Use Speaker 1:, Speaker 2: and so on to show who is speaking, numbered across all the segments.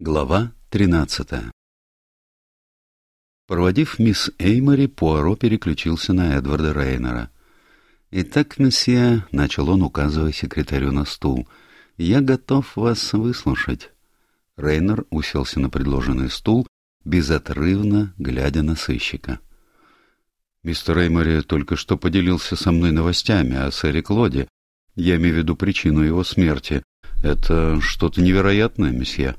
Speaker 1: Глава тринадцатая Проводив мисс Эймори, Пуаро переключился на Эдварда Рейнера. «Итак, месье», — начал он, указывая секретарю на стул, — «я готов вас выслушать». Рейнер уселся на предложенный стул, безотрывно глядя на сыщика. «Мистер Эймори только что поделился со мной новостями о сэре Клоде. Я имею в виду причину его смерти. Это что-то невероятное, месье».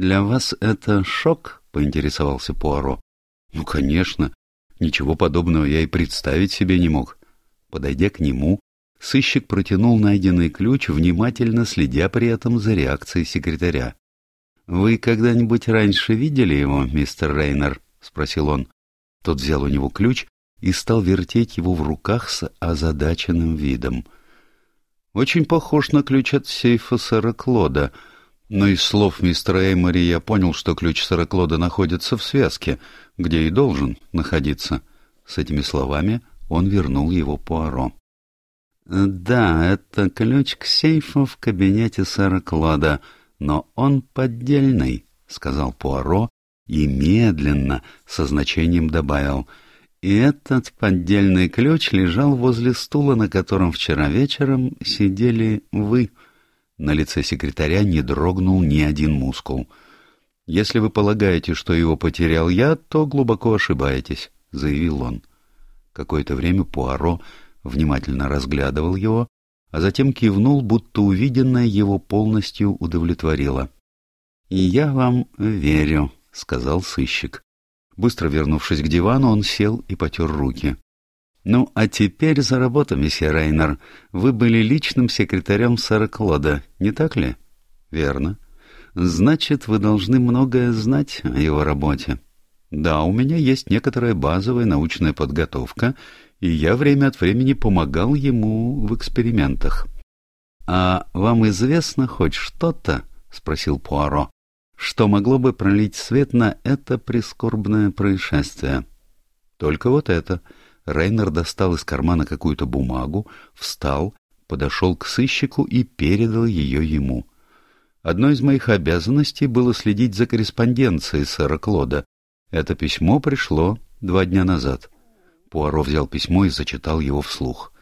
Speaker 1: «Для вас это шок?» — поинтересовался Пуаро. «Ну, конечно. Ничего подобного я и представить себе не мог». Подойдя к нему, сыщик протянул найденный ключ, внимательно следя при этом за реакцией секретаря. «Вы когда-нибудь раньше видели его, мистер Рейнер?» — спросил он. Тот взял у него ключ и стал вертеть его в руках с озадаченным видом. «Очень похож на ключ от сейфа сэра Клода», но из слов мистера Эймори я понял, что ключ Сороклода находится в связке, где и должен находиться. С этими словами он вернул его Пуаро. «Да, это ключ к сейфу в кабинете сэра Клода, но он поддельный», — сказал Пуаро и медленно, со значением добавил. «И этот поддельный ключ лежал возле стула, на котором вчера вечером сидели вы». На лице секретаря не дрогнул ни один мускул. «Если вы полагаете, что его потерял я, то глубоко ошибаетесь», — заявил он. Какое-то время Пуаро внимательно разглядывал его, а затем кивнул, будто увиденное его полностью удовлетворило. «И я вам верю», — сказал сыщик. Быстро вернувшись к дивану, он сел и потер руки. «Ну, а теперь за работу, месье Рейнер. Вы были личным секретарем сэра Клода, не так ли?» «Верно. Значит, вы должны многое знать о его работе». «Да, у меня есть некоторая базовая научная подготовка, и я время от времени помогал ему в экспериментах». «А вам известно хоть что-то?» — спросил Пуаро. «Что могло бы пролить свет на это прискорбное происшествие?» «Только вот это». Рейнер достал из кармана какую-то бумагу, встал, подошел к сыщику и передал ее ему. Одной из моих обязанностей было следить за корреспонденцией сэра Клода. Это письмо пришло два дня назад. Пуаро взял письмо и зачитал его вслух.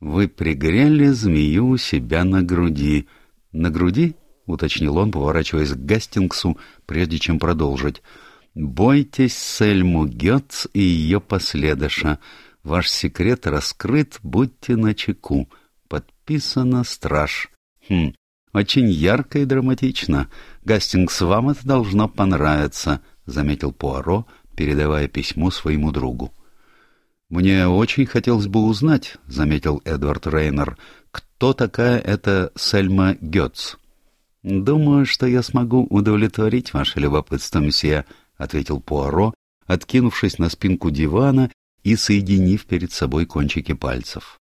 Speaker 1: «Вы пригрели змею у себя на груди». «На груди?» — уточнил он, поворачиваясь к Гастингсу, прежде чем продолжить. Бойтесь Сельму Гетц и ее последыша. Ваш секрет раскрыт, будьте начеку. Подписано «Страж». Хм, очень ярко и драматично. Гастингс, вам это должно понравиться, — заметил Пуаро, передавая письмо своему другу. «Мне очень хотелось бы узнать», — заметил Эдвард Рейнер, — «кто такая эта Сельма Гетц?» «Думаю, что я смогу удовлетворить ваше любопытство, месье», — ответил Пуаро, откинувшись на спинку дивана и соединив перед собой кончики пальцев.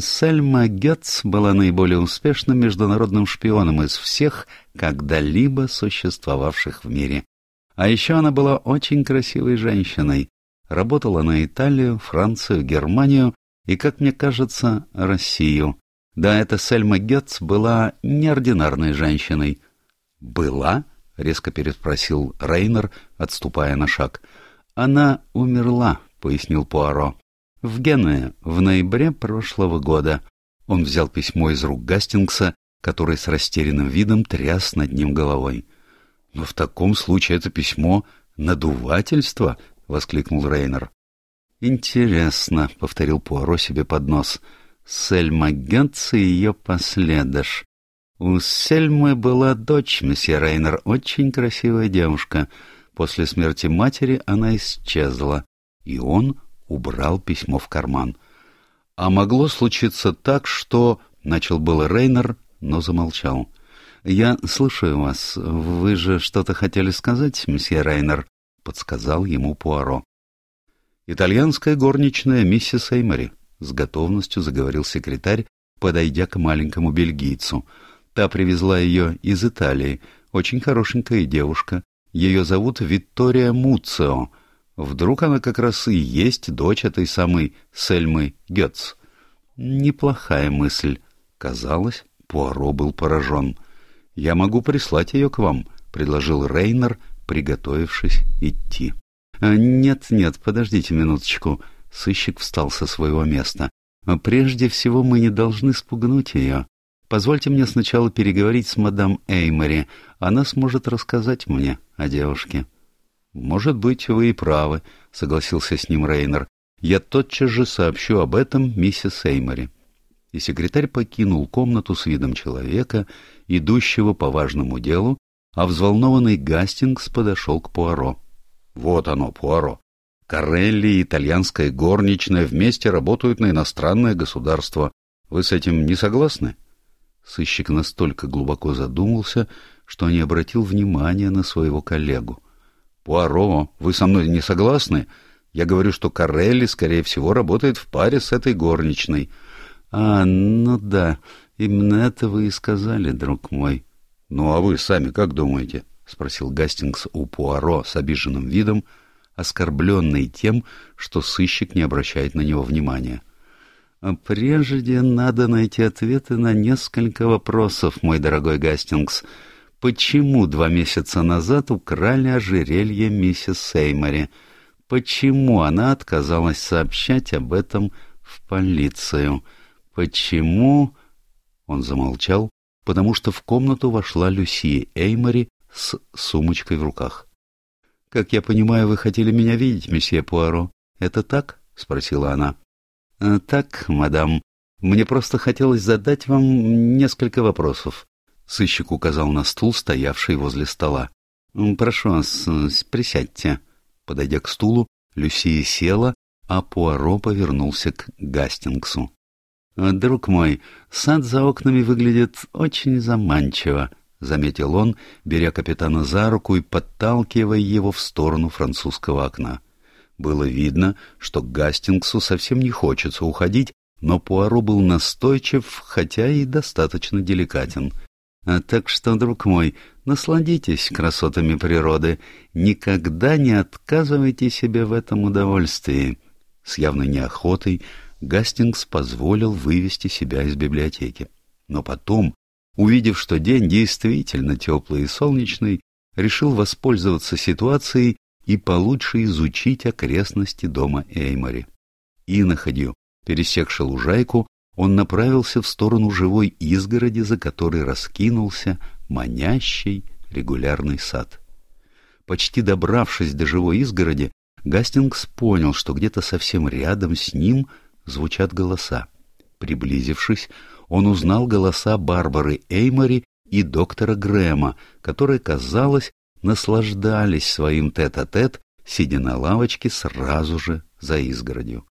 Speaker 1: Сельма Гетц была наиболее успешным международным шпионом из всех, когда-либо существовавших в мире. А еще она была очень красивой женщиной. Работала на Италию, Францию, Германию и, как мне кажется, Россию. Да, эта Сельма Гетц была неординарной женщиной. «Была?» — резко переспросил Рейнер, отступая на шаг. «Она умерла», — пояснил Пуаро. «В Генуе, в ноябре прошлого года». Он взял письмо из рук Гастингса, который с растерянным видом тряс над ним головой. «Но в таком случае это письмо — надувательство!» — воскликнул Рейнер. «Интересно», — повторил Пуаро себе под нос. «Сельма Гетц и ее последыш. У Сельмы была дочь, месье Рейнер, очень красивая девушка. После смерти матери она исчезла, и он убрал письмо в карман. А могло случиться так, что... Начал было Рейнер, но замолчал. «Я слушаю вас. Вы же что-то хотели сказать, месье Рейнер?» — подсказал ему Пуаро. «Итальянская горничная миссис Эймори», — с готовностью заговорил секретарь, подойдя к маленькому бельгийцу — Та привезла ее из Италии. Очень хорошенькая девушка. Ее зовут Виктория Муцио. Вдруг она как раз и есть дочь этой самой Сельмы Гетц. Неплохая мысль. Казалось, Пуаро был поражен. «Я могу прислать ее к вам», — предложил Рейнер, приготовившись идти. «Нет-нет, подождите минуточку». Сыщик встал со своего места. «Прежде всего мы не должны спугнуть ее. Позвольте мне сначала переговорить с мадам Эймори. Она сможет рассказать мне о девушке». «Может быть, вы и правы», — согласился с ним Рейнер. «Я тотчас же сообщу об этом миссис Эймори». И секретарь покинул комнату с видом человека, идущего по важному делу, а взволнованный Гастингс подошел к Пуаро. «Вот оно, Пуаро. Карелли и итальянская горничная вместе работают на иностранное государство. Вы с этим не согласны?» Сыщик настолько глубоко задумался, что не обратил внимания на своего коллегу. «Пуаро, вы со мной не согласны? Я говорю, что Карелли, скорее всего, работает в паре с этой горничной». «А, ну да, именно это вы и сказали, друг мой». «Ну а вы сами как думаете?» — спросил Гастингс у Пуаро с обиженным видом, оскорбленный тем, что сыщик не обращает на него внимания. «А «Прежде надо найти ответы на несколько вопросов, мой дорогой Гастингс. Почему два месяца назад украли ожерелье миссис Сеймори? Почему она отказалась сообщать об этом в полицию? Почему...» Он замолчал, потому что в комнату вошла Люси Эймори с сумочкой в руках. — Как я понимаю, вы хотели меня видеть, месье Пуаро. Это так? — спросила она. «Э, — Так, мадам. Мне просто хотелось задать вам несколько вопросов. Сыщик указал на стул, стоявший возле стола. — Прошу вас, присядьте. Подойдя к стулу, Люсия села, а Пуаро повернулся к Гастингсу. «Друг мой, сад за окнами выглядит очень заманчиво», — заметил он, беря капитана за руку и подталкивая его в сторону французского окна. Было видно, что Гастингсу совсем не хочется уходить, но Пуаро был настойчив, хотя и достаточно деликатен. А так что, друг мой, насладитесь красотами природы, никогда не отказывайте себе в этом удовольствии. С явной неохотой Гастингс позволил вывести себя из библиотеки. Но потом, увидев, что день действительно теплый и солнечный, решил воспользоваться ситуацией и получше изучить окрестности дома Эймори. И находил, пересекши лужайку, он направился в сторону живой изгороди, за которой раскинулся манящий регулярный сад. Почти добравшись до живой изгороди, Гастингс понял, что где-то совсем рядом с ним звучат голоса. Приблизившись, он узнал голоса Барбары Эймори и доктора Грэма, которые, казалось, наслаждались своим тет-а-тет, -тет, сидя на лавочке сразу же за изгородью.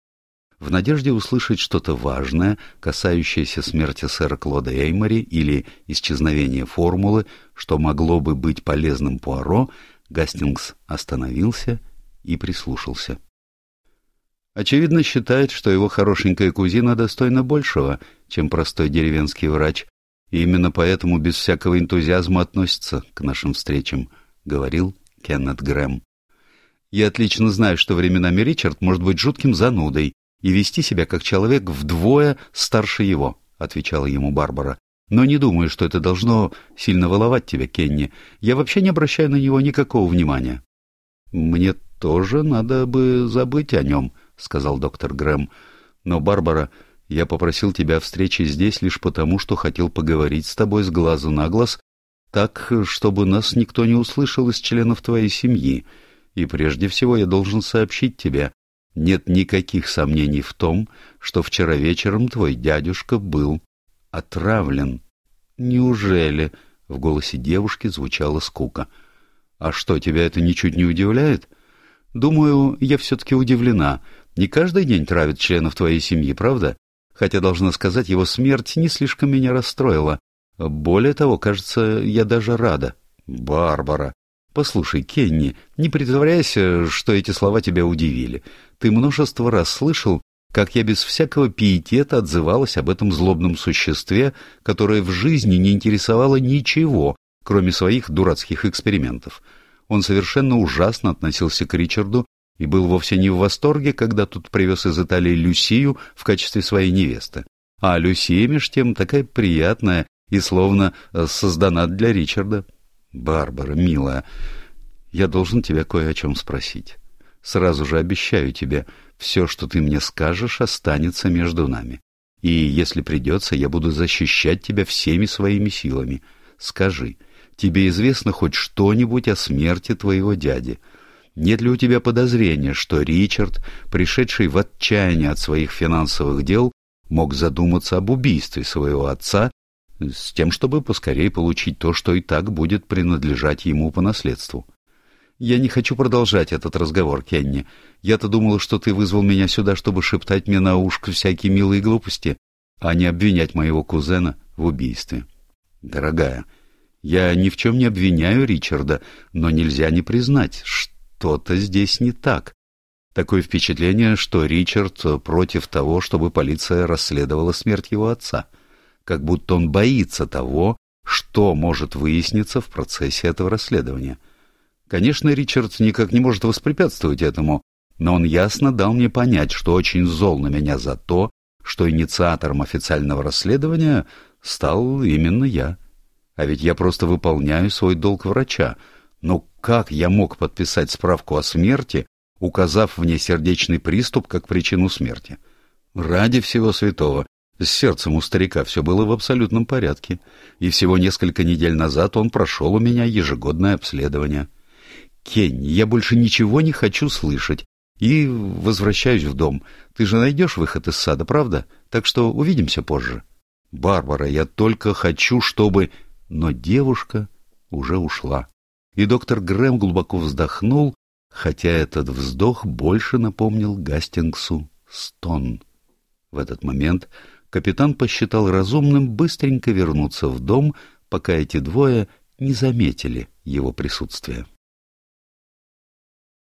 Speaker 1: В надежде услышать что-то важное, касающееся смерти сэра Клода Эймори или исчезновения формулы, что могло бы быть полезным Пуаро, Гастингс остановился и прислушался. Очевидно, считает, что его хорошенькая кузина достойна большего, чем простой деревенский врач, и именно поэтому без всякого энтузиазма относится к нашим встречам, — говорил Кеннет Грэм. Я отлично знаю, что временами Ричард может быть жутким занудой и вести себя как человек вдвое старше его, — отвечала ему Барбара. Но не думаю, что это должно сильно воловать тебя, Кенни. Я вообще не обращаю на него никакого внимания. Мне тоже надо бы забыть о нем, —— сказал доктор Грэм. «Но, Барбара, я попросил тебя о встрече здесь лишь потому, что хотел поговорить с тобой с глазу на глаз, так, чтобы нас никто не услышал из членов твоей семьи. И прежде всего я должен сообщить тебе, нет никаких сомнений в том, что вчера вечером твой дядюшка был отравлен». «Неужели?» — в голосе девушки звучала скука. «А что, тебя это ничуть не удивляет?» «Думаю, я все-таки удивлена». Не каждый день травят членов твоей семьи, правда? Хотя, должна сказать, его смерть не слишком меня расстроила. Более того, кажется, я даже рада. Барбара. Послушай, Кенни, не притворяйся, что эти слова тебя удивили. Ты множество раз слышал, как я без всякого пиетета отзывалась об этом злобном существе, которое в жизни не интересовало ничего, кроме своих дурацких экспериментов. Он совершенно ужасно относился к Ричарду и был вовсе не в восторге, когда тут привез из Италии Люсию в качестве своей невесты. А Люсия, меж тем, такая приятная и словно э, создана для Ричарда. Барбара, милая, я должен тебя кое о чем спросить. Сразу же обещаю тебе, все, что ты мне скажешь, останется между нами. И если придется, я буду защищать тебя всеми своими силами. Скажи, тебе известно хоть что-нибудь о смерти твоего дяди? Нет ли у тебя подозрения, что Ричард, пришедший в отчаяние от своих финансовых дел, мог задуматься об убийстве своего отца с тем, чтобы поскорее получить то, что и так будет принадлежать ему по наследству? Я не хочу продолжать этот разговор, Кенни. Я-то думала, что ты вызвал меня сюда, чтобы шептать мне на ушко всякие милые глупости, а не обвинять моего кузена в убийстве. Дорогая, я ни в чем не обвиняю Ричарда, но нельзя не признать, что-то здесь не так. Такое впечатление, что Ричард против того, чтобы полиция расследовала смерть его отца. Как будто он боится того, что может выясниться в процессе этого расследования. Конечно, Ричард никак не может воспрепятствовать этому, но он ясно дал мне понять, что очень зол на меня за то, что инициатором официального расследования стал именно я. А ведь я просто выполняю свой долг врача. Но как я мог подписать справку о смерти, указав в ней сердечный приступ как причину смерти? Ради всего святого, с сердцем у старика все было в абсолютном порядке, и всего несколько недель назад он прошел у меня ежегодное обследование. Кенни, я больше ничего не хочу слышать. И возвращаюсь в дом. Ты же найдешь выход из сада, правда? Так что увидимся позже. Барбара, я только хочу, чтобы... Но девушка уже ушла. И доктор Грэм глубоко вздохнул, хотя этот вздох больше напомнил Гастингсу стон. В этот момент капитан посчитал разумным быстренько вернуться в дом, пока эти двое не заметили его присутствия.